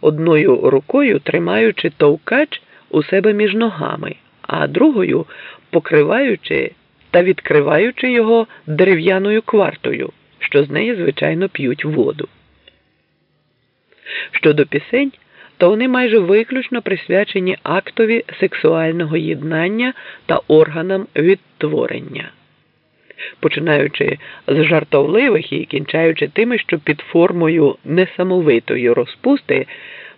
одною рукою тримаючи товкач у себе між ногами, а другою покриваючи та відкриваючи його дерев'яною квартою, що з неї, звичайно, п'ють воду. Щодо пісень, то вони майже виключно присвячені актові сексуального єднання та органам відтворення, починаючи з жартовливих і кінчаючи тими, що під формою несамовитої розпусти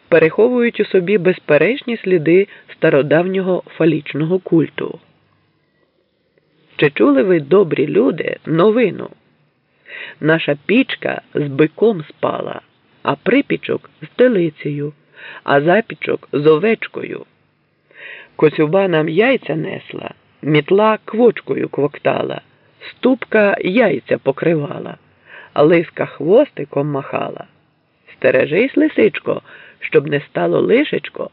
переховують у собі безперечні сліди стародавнього фалічного культу. Чи чули ви добрі люди новину? Наша пічка з биком спала, а припічок з телицею, а запічок з овечкою. Коцюба нам яйця несла, мітла квочкою квоктала, ступка яйця покривала, лиска хвостиком махала. Стережись, лисичко, щоб не стало лишечко.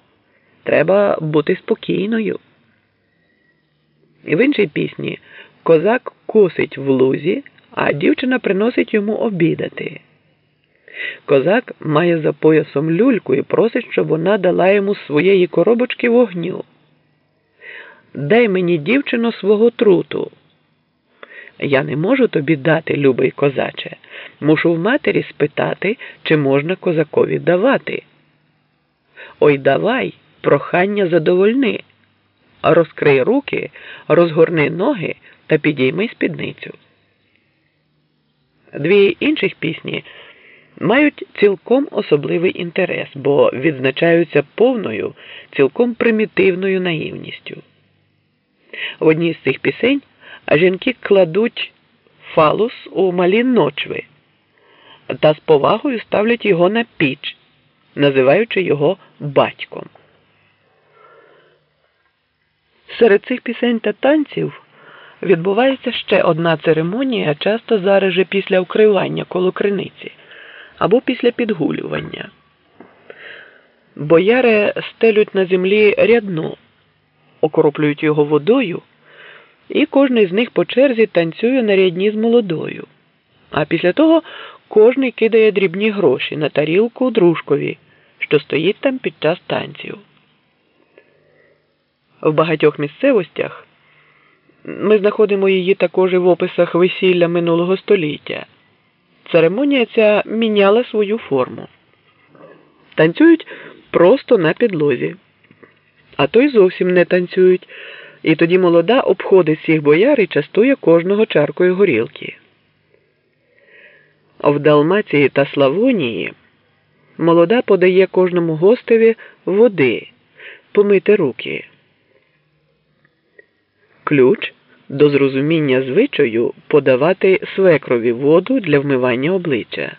Треба бути спокійною. В іншій пісні козак косить в лузі, а дівчина приносить йому обідати. Козак має за поясом люльку і просить, щоб вона дала йому своєї коробочки вогню. Дай мені, дівчино, свого труту. Я не можу тобі дати, любий козаче. Мушу в матері спитати, чи можна козакові давати. Ой давай, прохання задовольни. Розкрий руки, розгорни ноги та підійми спідницю. Дві інших пісні мають цілком особливий інтерес, бо відзначаються повною, цілком примітивною наївністю. В одній з цих пісень жінки кладуть фалус у малі ночви та з повагою ставлять його на піч, називаючи його батьком. Серед цих пісень та танців відбувається ще одна церемонія, часто зараз же після вкривання коло криниці або після підгулювання. Бояри стелють на землі рядно, окроплюють його водою, і кожний з них по черзі танцює на рядні з молодою. А після того кожний кидає дрібні гроші на тарілку дружкові, що стоїть там під час танців. В багатьох місцевостях ми знаходимо її також і в описах весілля минулого століття. Церемонія ця міняла свою форму. Танцюють просто на підлозі, а то й зовсім не танцюють, і тоді молода обходить всіх бояр і частує кожного чаркою горілки. В Далмації та Славонії молода подає кожному гостеві води, помити руки. Ключ до зрозуміння звичаю подавати свекрові воду для вмивання обличчя.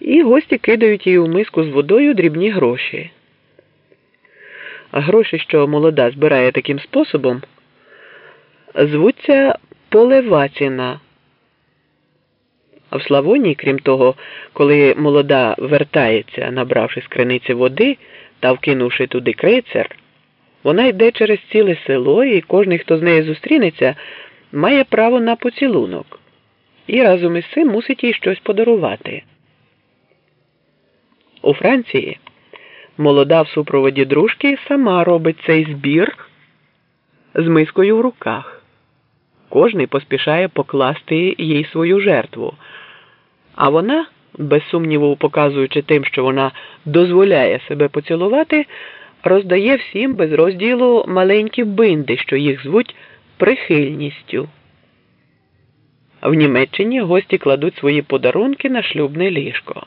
І гості кидають їй у миску з водою дрібні гроші. А гроші, що молода збирає таким способом, звуться полеваціна. А в Славонії, крім того, коли молода вертається, набравши з криниці води та вкинувши туди крейцер, вона йде через ціле село, і кожен, хто з нею зустрінеться, має право на поцілунок і разом із цим мусить їй щось подарувати. У Франції молода в супроводі дружки сама робить цей збір з мискою в руках. Кожний поспішає покласти їй свою жертву, а вона, без сумніву, показуючи тим, що вона дозволяє себе поцілувати роздає всім без розділу маленькі бинди, що їх звуть прихильністю. В Німеччині гості кладуть свої подарунки на шлюбне ліжко.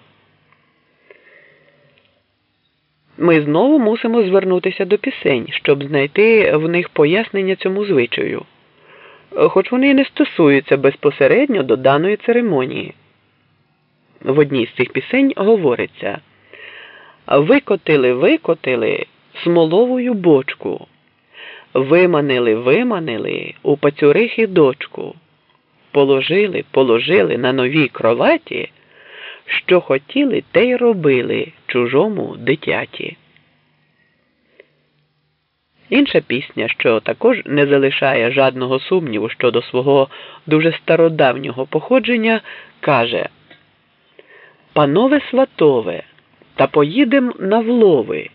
Ми знову мусимо звернутися до пісень, щоб знайти в них пояснення цьому звичаю, хоч вони не стосуються безпосередньо до даної церемонії. В одній з цих пісень говориться Викотили, викотили смоловую бочку. Виманили, виманили у пацюрихи дочку. Положили, положили на новій кроваті, що хотіли, те й робили чужому дитяті. Інша пісня, що також не залишає жадного сумніву щодо свого дуже стародавнього походження, каже Панове сватове, та поїдем на влови.